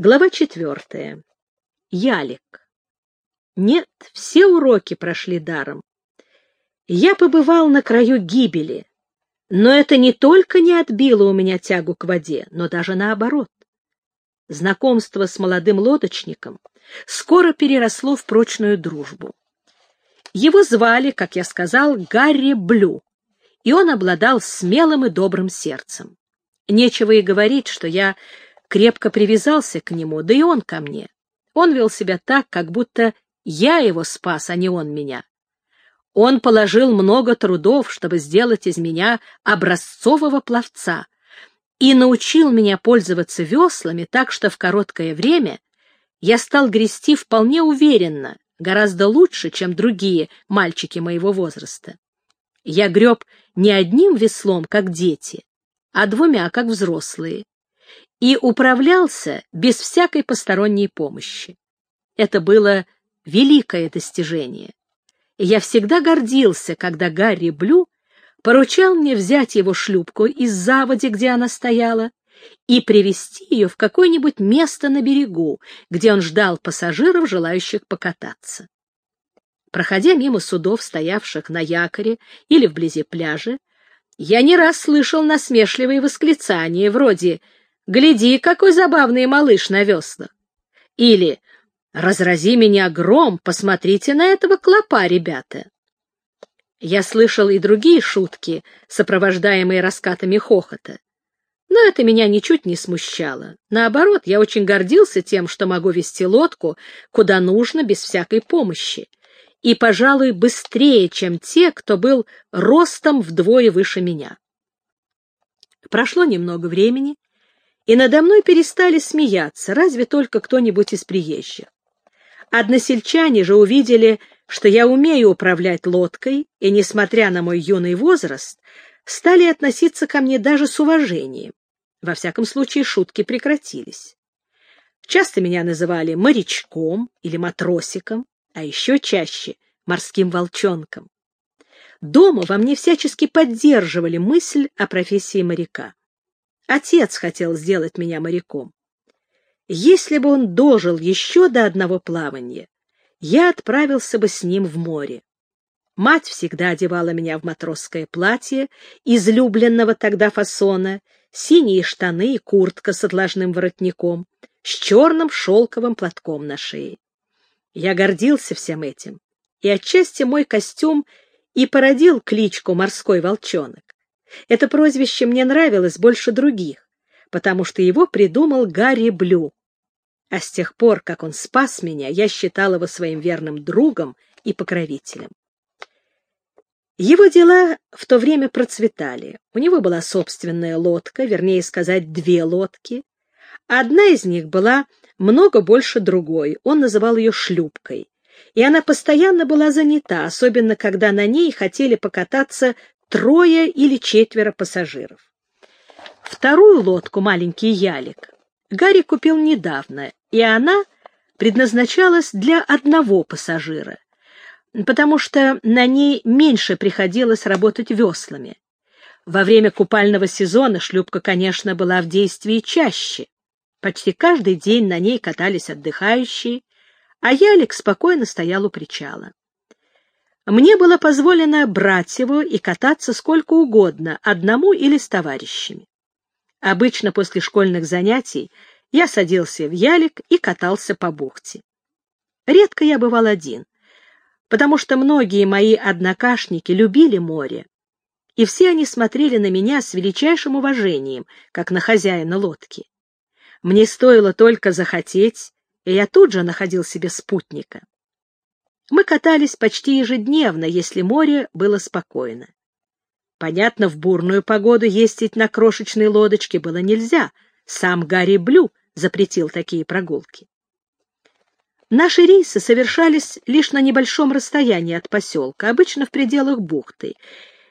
Глава четвертая. Ялик. Нет, все уроки прошли даром. Я побывал на краю гибели, но это не только не отбило у меня тягу к воде, но даже наоборот. Знакомство с молодым лодочником скоро переросло в прочную дружбу. Его звали, как я сказал, Гарри Блю, и он обладал смелым и добрым сердцем. Нечего и говорить, что я крепко привязался к нему, да и он ко мне. Он вел себя так, как будто я его спас, а не он меня. Он положил много трудов, чтобы сделать из меня образцового пловца, и научил меня пользоваться веслами так, что в короткое время я стал грести вполне уверенно, гораздо лучше, чем другие мальчики моего возраста. Я греб не одним веслом, как дети, а двумя, как взрослые, и управлялся без всякой посторонней помощи. Это было великое достижение. И я всегда гордился, когда Гарри Блю поручал мне взять его шлюпку из заводи, где она стояла, и привести ее в какое-нибудь место на берегу, где он ждал пассажиров, желающих покататься. Проходя мимо судов, стоявших на якоре или вблизи пляжа, я не раз слышал насмешливые восклицания вроде Гляди, какой забавный малыш на веслах. Или «Разрази меня гром, посмотрите на этого клопа, ребята». Я слышал и другие шутки, сопровождаемые раскатами хохота. Но это меня ничуть не смущало. Наоборот, я очень гордился тем, что могу вести лодку куда нужно, без всякой помощи. И, пожалуй, быстрее, чем те, кто был ростом вдвое выше меня. Прошло немного времени, и надо мной перестали смеяться, разве только кто-нибудь из приезжих. Односельчане же увидели, что я умею управлять лодкой, и, несмотря на мой юный возраст, стали относиться ко мне даже с уважением. Во всяком случае, шутки прекратились. Часто меня называли морячком или матросиком, а еще чаще — морским волчонком. Дома во мне всячески поддерживали мысль о профессии моряка. Отец хотел сделать меня моряком. Если бы он дожил еще до одного плавания, я отправился бы с ним в море. Мать всегда одевала меня в матросское платье, излюбленного тогда фасона, синие штаны и куртка с отложным воротником, с черным шелковым платком на шее. Я гордился всем этим, и отчасти мой костюм и породил кличку «Морской волчонок». Это прозвище мне нравилось больше других, потому что его придумал Гарри Блю. А с тех пор, как он спас меня, я считал его своим верным другом и покровителем. Его дела в то время процветали. У него была собственная лодка, вернее сказать, две лодки. Одна из них была много больше другой, он называл ее шлюпкой. И она постоянно была занята, особенно когда на ней хотели покататься трое или четверо пассажиров. Вторую лодку, маленький ялик, Гарри купил недавно, и она предназначалась для одного пассажира, потому что на ней меньше приходилось работать веслами. Во время купального сезона шлюпка, конечно, была в действии чаще. Почти каждый день на ней катались отдыхающие, а ялик спокойно стоял у причала. Мне было позволено брать его и кататься сколько угодно, одному или с товарищами. Обычно после школьных занятий я садился в ялик и катался по бухте. Редко я бывал один, потому что многие мои однокашники любили море, и все они смотрели на меня с величайшим уважением, как на хозяина лодки. Мне стоило только захотеть, и я тут же находил себе спутника. Мы катались почти ежедневно, если море было спокойно. Понятно, в бурную погоду ездить на крошечной лодочке было нельзя. Сам Гарри Блю запретил такие прогулки. Наши рейсы совершались лишь на небольшом расстоянии от поселка, обычно в пределах бухты,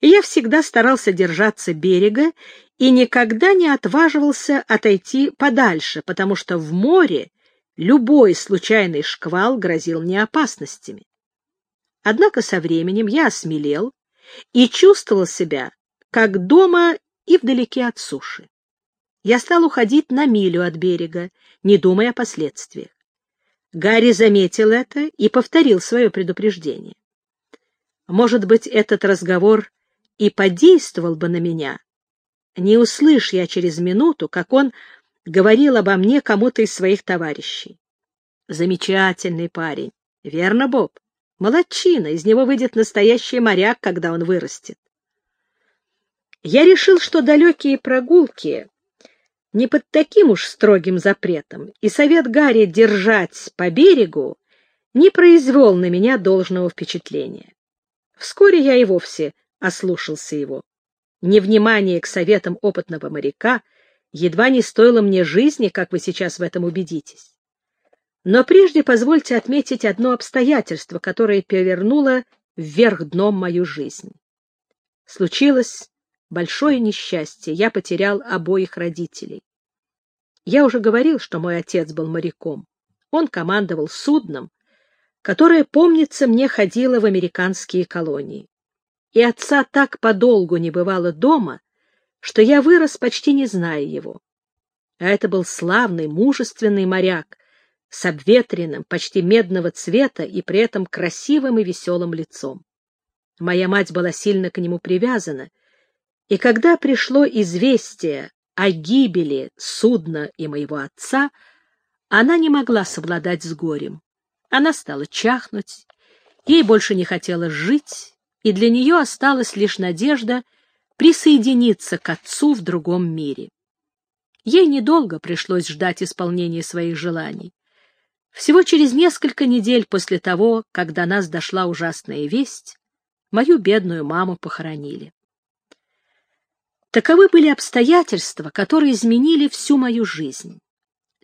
и я всегда старался держаться берега и никогда не отваживался отойти подальше, потому что в море Любой случайный шквал грозил мне опасностями. Однако со временем я осмелел и чувствовал себя как дома и вдалеке от суши. я стал уходить на милю от берега, не думая о последствиях. Гарри заметил это и повторил свое предупреждение. Может быть, этот разговор и подействовал бы на меня. Не услышь я через минуту, как он говорил обо мне кому-то из своих товарищей. Замечательный парень. Верно, Боб? Молодчина, из него выйдет настоящий моряк, когда он вырастет. Я решил, что далекие прогулки не под таким уж строгим запретом, и совет Гарри держать по берегу не произвел на меня должного впечатления. Вскоре я и вовсе ослушался его. Невнимание к советам опытного моряка едва не стоило мне жизни, как вы сейчас в этом убедитесь. Но прежде позвольте отметить одно обстоятельство, которое перевернуло вверх дном мою жизнь. Случилось большое несчастье. Я потерял обоих родителей. Я уже говорил, что мой отец был моряком. Он командовал судном, которое, помнится, мне ходило в американские колонии. И отца так подолгу не бывало дома, что я вырос, почти не зная его. А это был славный, мужественный моряк, с обветренным, почти медного цвета и при этом красивым и веселым лицом. Моя мать была сильно к нему привязана, и когда пришло известие о гибели судна и моего отца, она не могла совладать с горем. Она стала чахнуть, ей больше не хотелось жить, и для нее осталась лишь надежда присоединиться к отцу в другом мире. Ей недолго пришлось ждать исполнения своих желаний. Всего через несколько недель после того, как до нас дошла ужасная весть, мою бедную маму похоронили. Таковы были обстоятельства, которые изменили всю мою жизнь.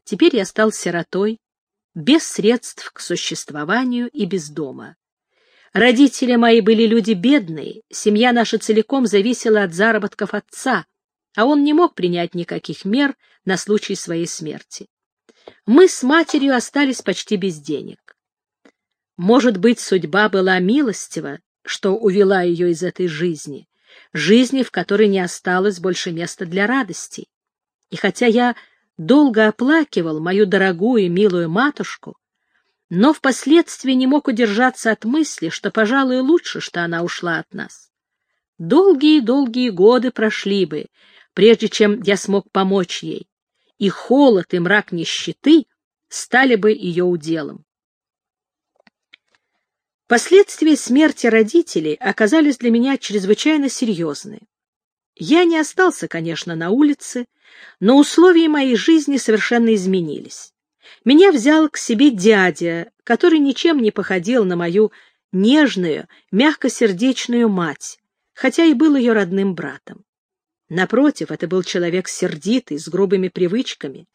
Теперь я стал сиротой, без средств к существованию и без дома. Родители мои были люди бедные, семья наша целиком зависела от заработков отца, а он не мог принять никаких мер на случай своей смерти мы с матерью остались почти без денег. Может быть, судьба была милостива, что увела ее из этой жизни, жизни, в которой не осталось больше места для радостей. И хотя я долго оплакивал мою дорогую милую матушку, но впоследствии не мог удержаться от мысли, что, пожалуй, лучше, что она ушла от нас. Долгие-долгие годы прошли бы, прежде чем я смог помочь ей, и холод, и мрак нищеты стали бы ее уделом. Последствия смерти родителей оказались для меня чрезвычайно серьезны. Я не остался, конечно, на улице, но условия моей жизни совершенно изменились. Меня взял к себе дядя, который ничем не походил на мою нежную, мягкосердечную мать, хотя и был ее родным братом. Напротив, это был человек сердитый, с грубыми привычками.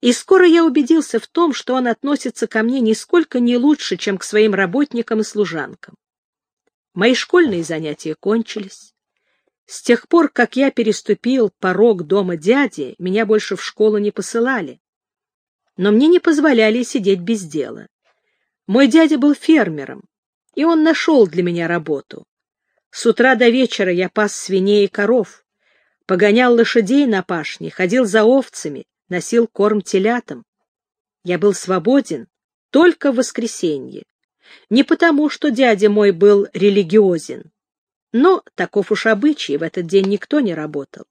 И скоро я убедился в том, что он относится ко мне нисколько не лучше, чем к своим работникам и служанкам. Мои школьные занятия кончились. С тех пор, как я переступил порог дома дяди, меня больше в школу не посылали. Но мне не позволяли сидеть без дела. Мой дядя был фермером, и он нашел для меня работу. С утра до вечера я пас свиней и коров, погонял лошадей на пашне, ходил за овцами, носил корм телятам. Я был свободен только в воскресенье. Не потому, что дядя мой был религиозен, но таков уж обычай, в этот день никто не работал.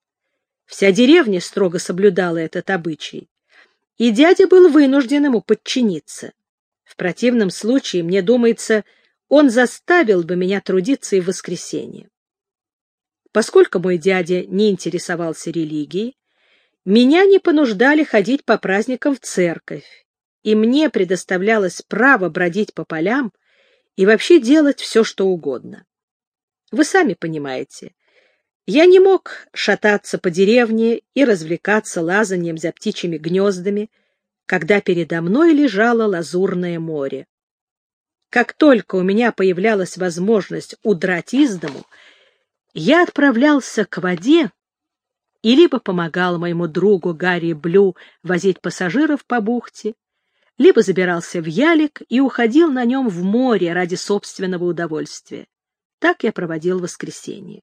Вся деревня строго соблюдала этот обычай, и дядя был вынужден ему подчиниться. В противном случае, мне думается, он заставил бы меня трудиться и в воскресенье. Поскольку мой дядя не интересовался религией, меня не понуждали ходить по праздникам в церковь, и мне предоставлялось право бродить по полям и вообще делать все, что угодно. Вы сами понимаете, я не мог шататься по деревне и развлекаться лазанием за птичьими гнездами, когда передо мной лежало лазурное море. Как только у меня появлялась возможность удрать из дому, я отправлялся к воде и либо помогал моему другу Гарри Блю возить пассажиров по бухте, либо забирался в ялик и уходил на нем в море ради собственного удовольствия. Так я проводил воскресенье.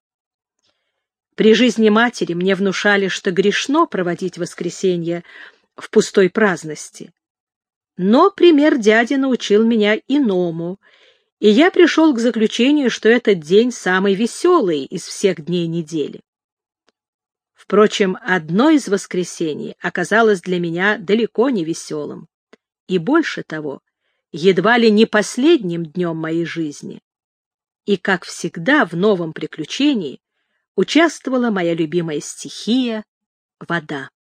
При жизни матери мне внушали, что грешно проводить воскресенье в пустой праздности. Но пример дяди научил меня иному, и я пришел к заключению, что этот день самый веселый из всех дней недели. Впрочем, одно из воскресений оказалось для меня далеко не веселым, и больше того, едва ли не последним днем моей жизни. И, как всегда, в новом приключении участвовала моя любимая стихия — вода.